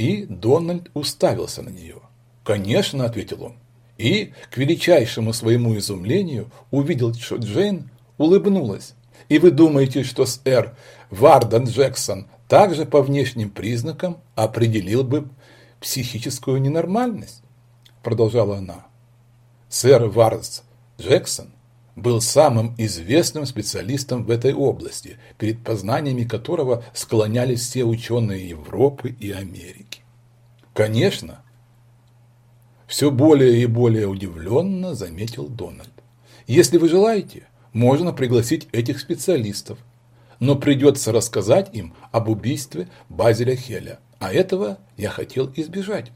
И Дональд уставился на нее. «Конечно», – ответил он. И, к величайшему своему изумлению, увидел, что Джейн улыбнулась. «И вы думаете, что сэр Варден Джексон также по внешним признакам определил бы психическую ненормальность?» Продолжала она. Сэр Вардс Джексон был самым известным специалистом в этой области, перед познаниями которого склонялись все ученые Европы и Америки. Конечно, все более и более удивленно заметил Дональд. Если вы желаете, можно пригласить этих специалистов, но придется рассказать им об убийстве Базеля Хеля, а этого я хотел избежать.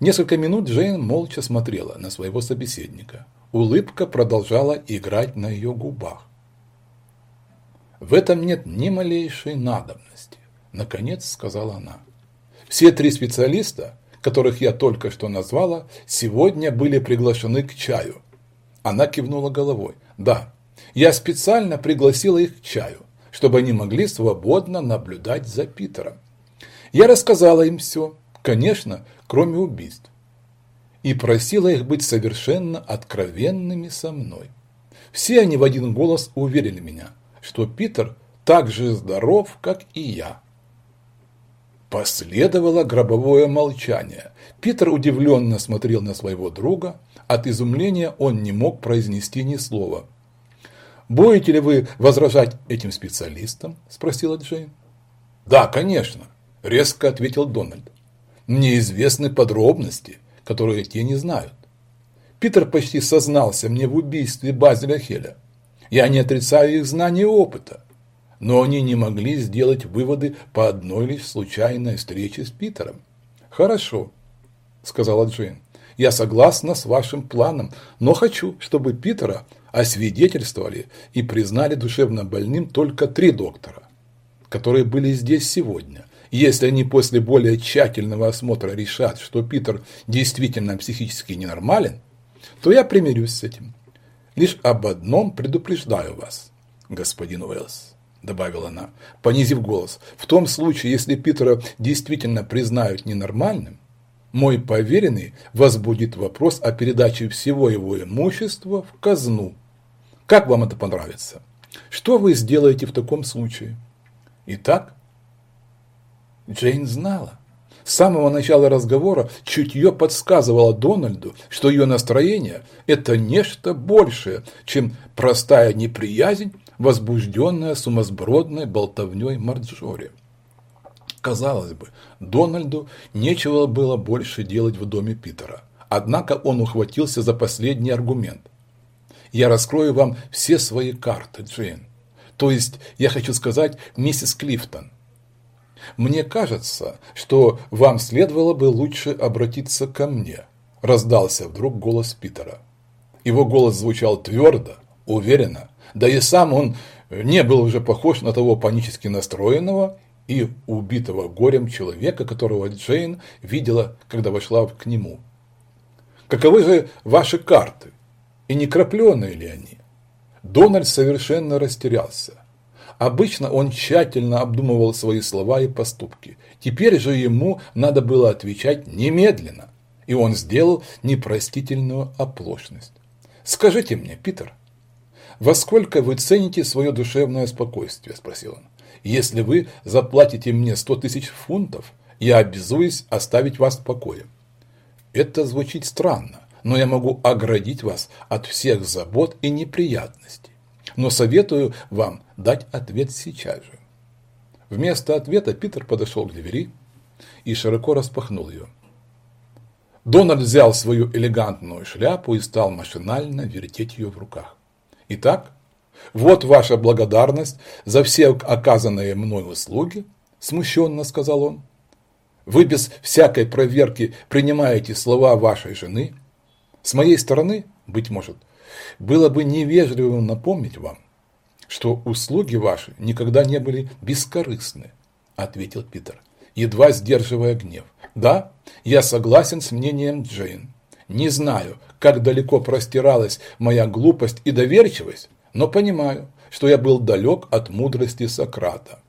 Несколько минут Джейн молча смотрела на своего собеседника. Улыбка продолжала играть на ее губах. «В этом нет ни малейшей надобности», – наконец сказала она. «Все три специалиста, которых я только что назвала, сегодня были приглашены к чаю». Она кивнула головой. «Да, я специально пригласила их к чаю, чтобы они могли свободно наблюдать за Питером. Я рассказала им все, конечно, кроме убийств и просила их быть совершенно откровенными со мной. Все они в один голос уверили меня, что Питер так же здоров, как и я. Последовало гробовое молчание. Питер удивленно смотрел на своего друга. От изумления он не мог произнести ни слова. «Будете ли вы возражать этим специалистам?» – спросила Джейн. «Да, конечно», – резко ответил Дональд. «Мне известны подробности, которые те не знают. Питер почти сознался мне в убийстве Базеля Хеля. Я не отрицаю их знаний и опыта, но они не могли сделать выводы по одной лишь случайной встрече с Питером. «Хорошо», – сказала Джейн, – «я согласна с вашим планом, но хочу, чтобы Питера освидетельствовали и признали душевно больным только три доктора, которые были здесь сегодня, если они после более тщательного осмотра решат, что Питер действительно психически ненормален, то я примирюсь с этим. Лишь об одном предупреждаю вас, господин Уэллс, добавила она, понизив голос. В том случае, если Питера действительно признают ненормальным, мой поверенный возбудит вопрос о передаче всего его имущества в казну. Как вам это понравится? Что вы сделаете в таком случае? Итак, Джейн знала. С самого начала разговора чутье подсказывало Дональду, что ее настроение – это нечто большее, чем простая неприязнь, возбужденная сумасбродной болтовней Марджори. Казалось бы, Дональду нечего было больше делать в доме Питера. Однако он ухватился за последний аргумент. «Я раскрою вам все свои карты, Джейн. То есть, я хочу сказать, миссис Клифтон. «Мне кажется, что вам следовало бы лучше обратиться ко мне», – раздался вдруг голос Питера. Его голос звучал твердо, уверенно, да и сам он не был уже похож на того панически настроенного и убитого горем человека, которого Джейн видела, когда вошла к нему. «Каковы же ваши карты? И не крапленые ли они?» Дональд совершенно растерялся. Обычно он тщательно обдумывал свои слова и поступки. Теперь же ему надо было отвечать немедленно. И он сделал непростительную оплошность. «Скажите мне, Питер, во сколько вы цените свое душевное спокойствие?» – спросил он. «Если вы заплатите мне сто тысяч фунтов, я обязуюсь оставить вас в покое». Это звучит странно, но я могу оградить вас от всех забот и неприятностей но советую вам дать ответ сейчас же. Вместо ответа Питер подошел к двери и широко распахнул ее. Дональд взял свою элегантную шляпу и стал машинально вертеть ее в руках. Итак, вот ваша благодарность за все оказанные мной услуги, смущенно сказал он. Вы без всякой проверки принимаете слова вашей жены. С моей стороны, быть может, было бы невежливым напомнить вам, что услуги ваши никогда не были бескорыстны, ответил Питер, едва сдерживая гнев. Да, я согласен с мнением Джейн. Не знаю, как далеко простиралась моя глупость и доверчивость, но понимаю, что я был далек от мудрости Сократа.